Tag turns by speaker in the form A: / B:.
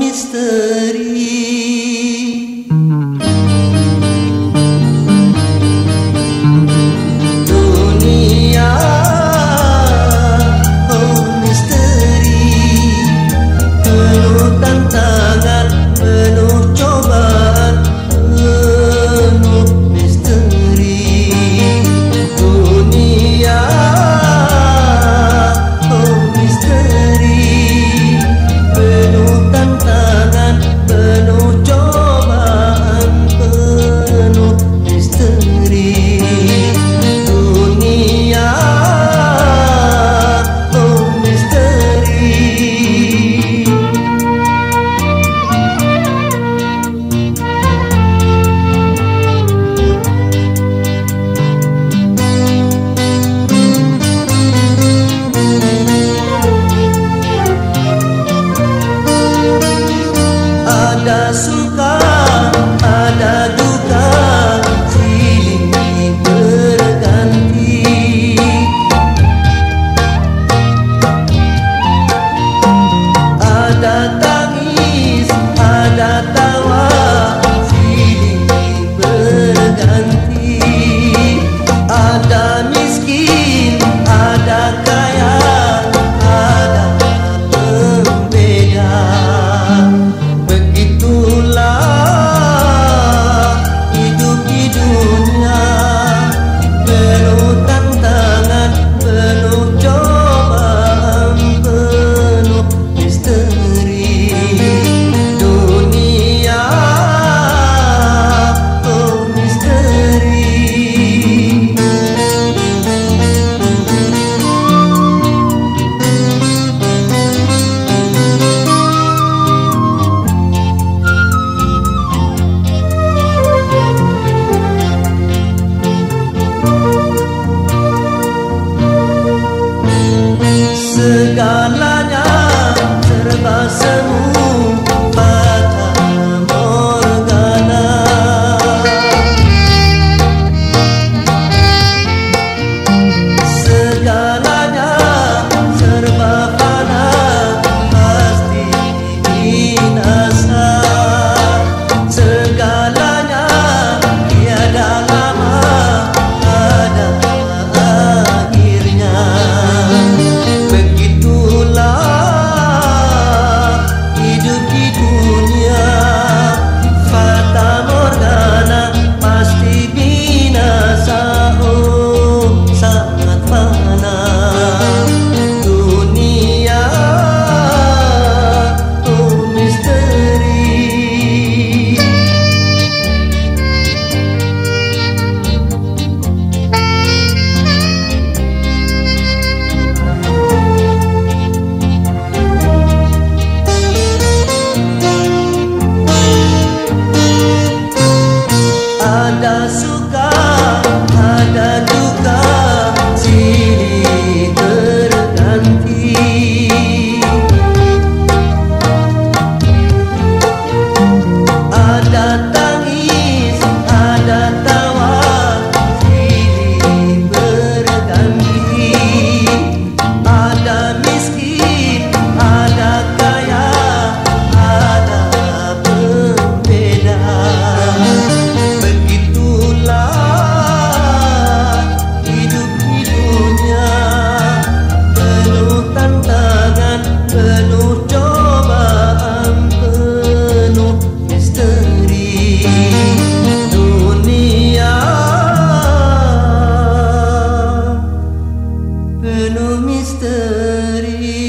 A: mistério. ada suka. Penuh misteri